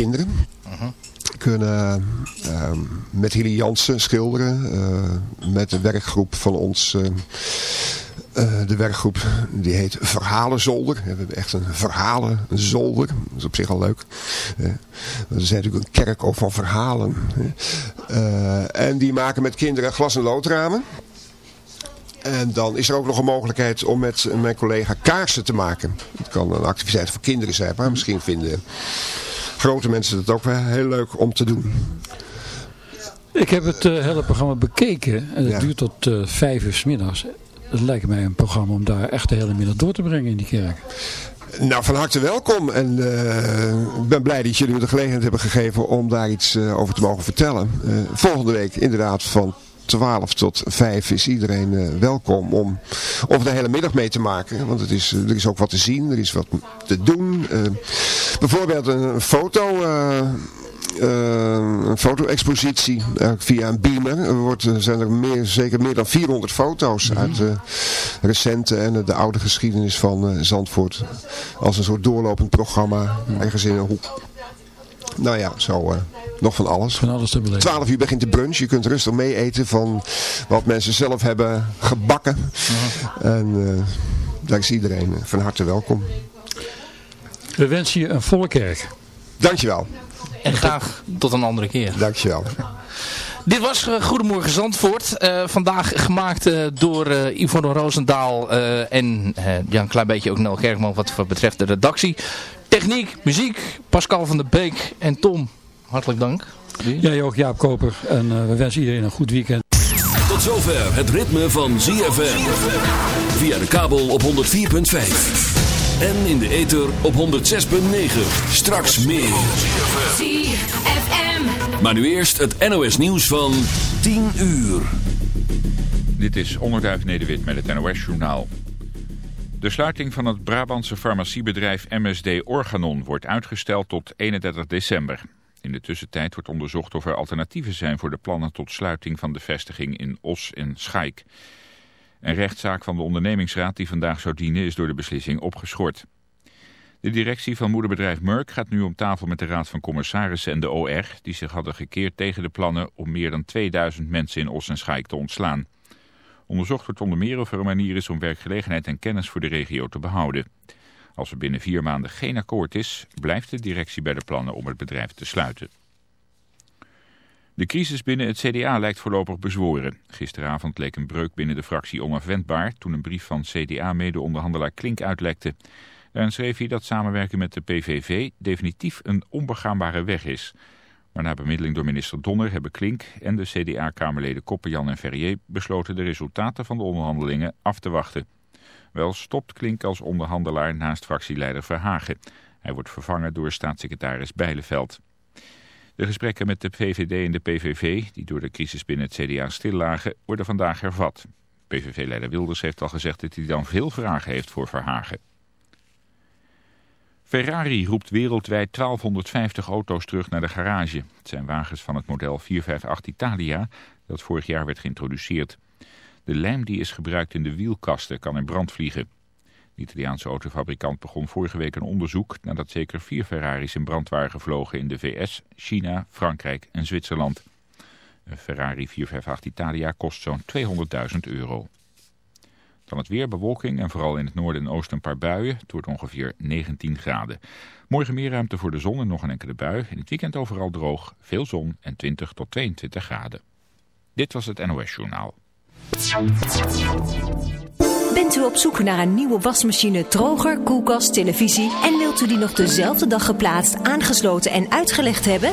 kinderen. Kunnen ehm, met Hilly Jansen schilderen. eh, met de werkgroep van ons... eh, eh, de werkgroep die heet Verhalenzolder. We hebben echt een verhalenzolder. Dat is op zich al leuk. Eh, we zijn natuurlijk een kerk ook van verhalen. En die maken met kinderen glas- en loodramen. En dan is er ook nog een mogelijkheid om met mijn collega kaarsen te maken. Het kan een activiteit voor kinderen zijn, maar misschien vinden grote mensen het ook heel leuk om te doen. Ik heb het eh, hele programma bekeken en het Ja. duurt tot eh, vijf uur s middags. Het lijkt mij een programma om daar echt de hele middag door te brengen in die kerk. Nou, van harte welkom. En eh, ik ben blij dat jullie me de gelegenheid hebben gegeven om daar iets over te mogen vertellen. Volgende week inderdaad van 12 tot 5 is iedereen eh, welkom om, de hele middag mee te maken. Want het is, eh, er is ook wat te zien, er is wat te doen. Eh, bijvoorbeeld een foto... eh, een foto-expositie via een beamer. Er wordt, zijn er meer, zeker meer dan 400 foto's uit de recente en de oude geschiedenis van Zandvoort. Als een soort doorlopend programma ergens in een hoek. Nou ja, zo eh, nog van alles. Van alles te beleven. 12 uur begint de brunch. Je kunt rustig mee eten van wat mensen zelf hebben gebakken. En eh, daar is iedereen eh, van harte welkom. We wensen je een volle kerk. Dankjewel. En graag tot een andere keer. Dankjewel. Dit was Goedemorgen Zandvoort. Eh, vandaag gemaakt door eh, Yvonne Roosendaal eh, en eh, ja, een klein beetje ook Nel Kerkman wat betreft de redactie. Techniek, muziek, Pascal van der Beek en Tom. Hartelijk dank. Jij ook Jaap Koper en eh, we wensen iedereen een goed weekend. Tot zover het ritme van ZFM. Via de kabel op 104.5. En in de ether op 106.9. Straks meer. ZFM. Maar nu eerst het NOS nieuws van 10 uur. Dit is Onderduif Nederwit met het NOS-journaal. De sluiting van het Brabantse farmaciebedrijf MSD Organon wordt uitgesteld tot 31 december. In de tussentijd wordt onderzocht of er alternatieven zijn voor de plannen tot sluiting van de vestiging in Os en Schaik. Een rechtszaak van de ondernemingsraad die vandaag zou dienen is door de beslissing opgeschort. De directie van moederbedrijf Merck gaat nu om tafel met de raad van commissarissen en de OR... die zich hadden gekeerd tegen de plannen om meer dan 2000 mensen in Os en Schaik te ontslaan. Onderzocht wordt onder meer of er een manier is om werkgelegenheid en kennis voor de regio te behouden. Als er binnen vier maanden geen akkoord is, blijft de directie bij de plannen om het bedrijf te sluiten. De crisis binnen het CDA lijkt voorlopig bezworen. Gisteravond leek een breuk binnen de fractie onafwendbaar toen een brief van CDA-mede-onderhandelaar Klink uitlekte. Daarin schreef hij dat samenwerken met de PVV definitief een onbegaanbare weg is. Maar na bemiddeling door minister Donner hebben Klink en de CDA-kamerleden Koppenjan en Ferrier besloten de resultaten van de onderhandelingen af te wachten. Wel stopt Klink als onderhandelaar naast fractieleider Verhagen. Hij wordt vervangen door staatssecretaris Bijleveld. De gesprekken met de VVD en de PVV, die door de crisis binnen het CDA stil lagen, worden vandaag hervat. PVV-leider Wilders heeft al gezegd dat hij dan veel vragen heeft voor Verhagen. Ferrari roept wereldwijd 1250 auto's terug naar de garage. Het zijn wagens van het model 458 Italia dat vorig jaar werd geïntroduceerd. De lijm die is gebruikt in de wielkasten kan in brand vliegen. De Italiaanse autofabrikant begon vorige week een onderzoek nadat zeker vier Ferraris in brand waren gevlogen in de VS, China, Frankrijk en Zwitserland. Een Ferrari 458 Italia kost zo'n 200.000 euro. Dan het weer, bewolking en vooral in het noorden en oosten een paar buien. Het wordt ongeveer 19 graden. Morgen meer ruimte voor de zon en nog een enkele bui. In het weekend overal droog, veel zon en 20 tot 22 graden. Dit was het NOS Journaal. Bent u op zoek naar een nieuwe wasmachine, droger, koelkast, televisie en wilt u die nog dezelfde dag geplaatst, aangesloten en uitgelegd hebben?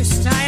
this time.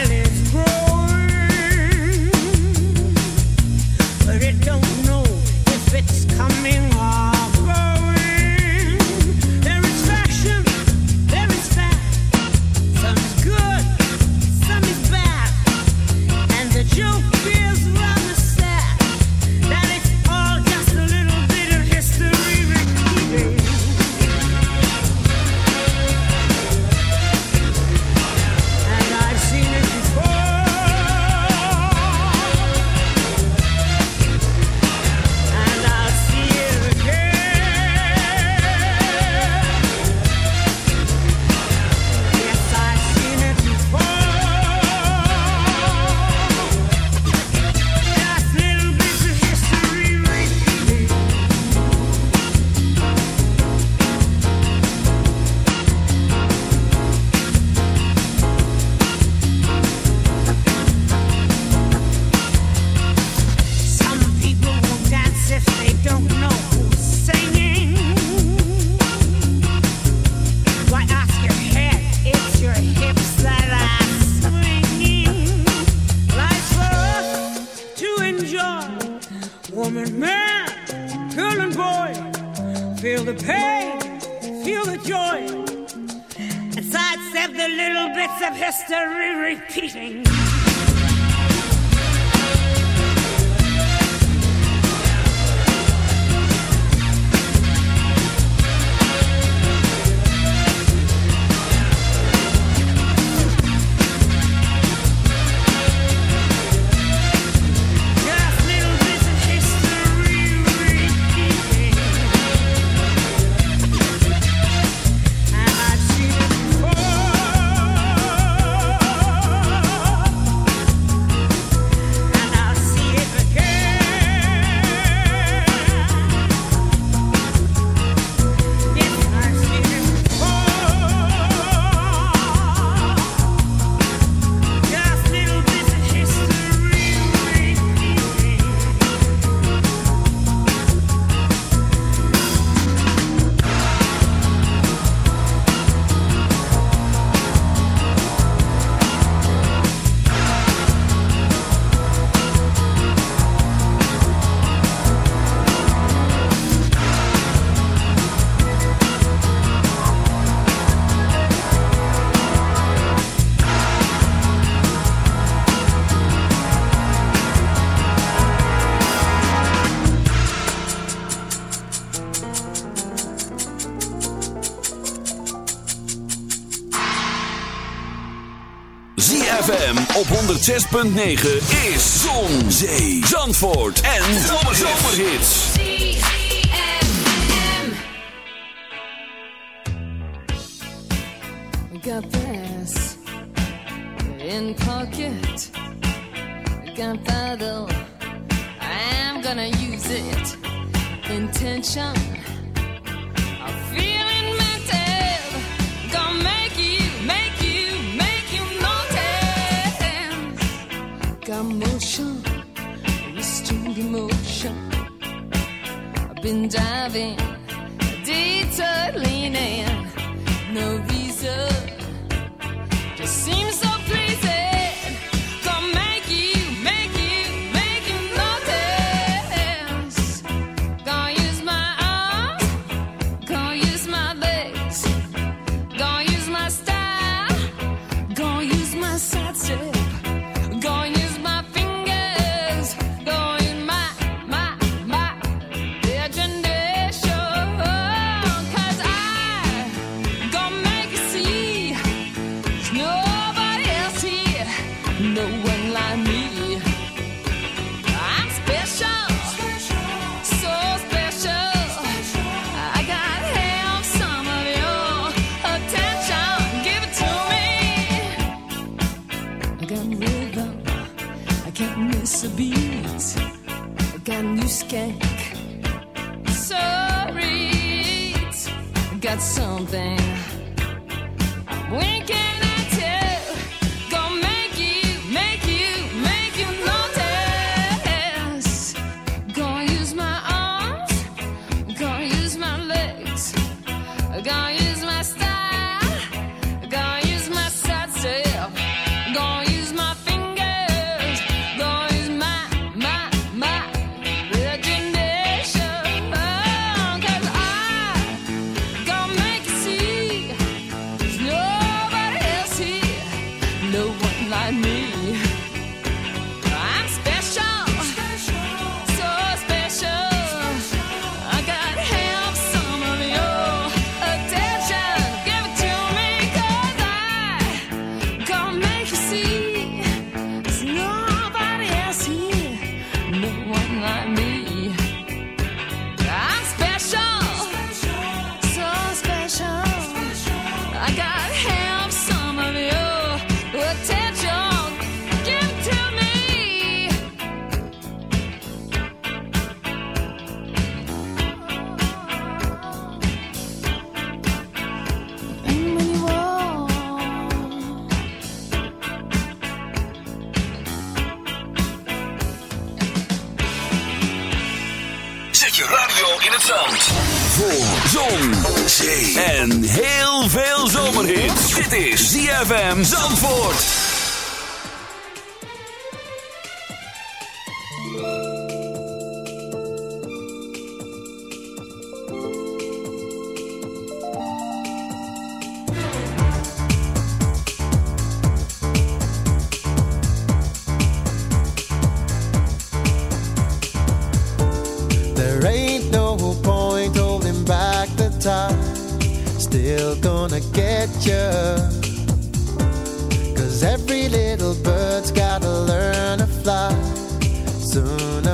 history repeating. ZFM op 106.9 is Zon, Zee, Zandvoort en Zomerhits. Got this in pocket. Gunpowder, I'm gonna use it. Intention. been driving detour leaning. FM Zandvoort.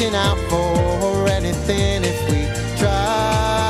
reaching out for anything if we try.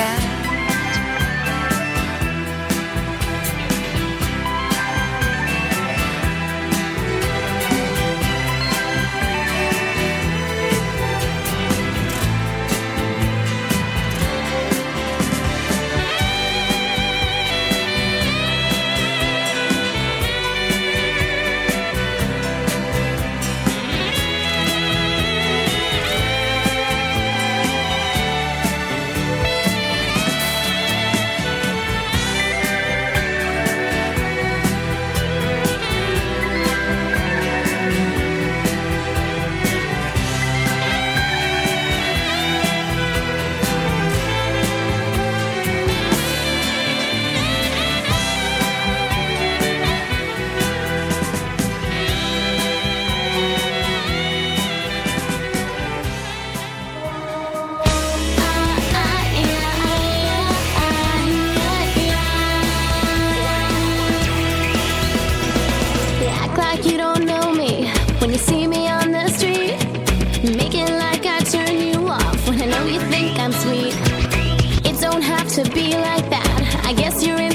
Cat. To be like that. I guess you're insecure.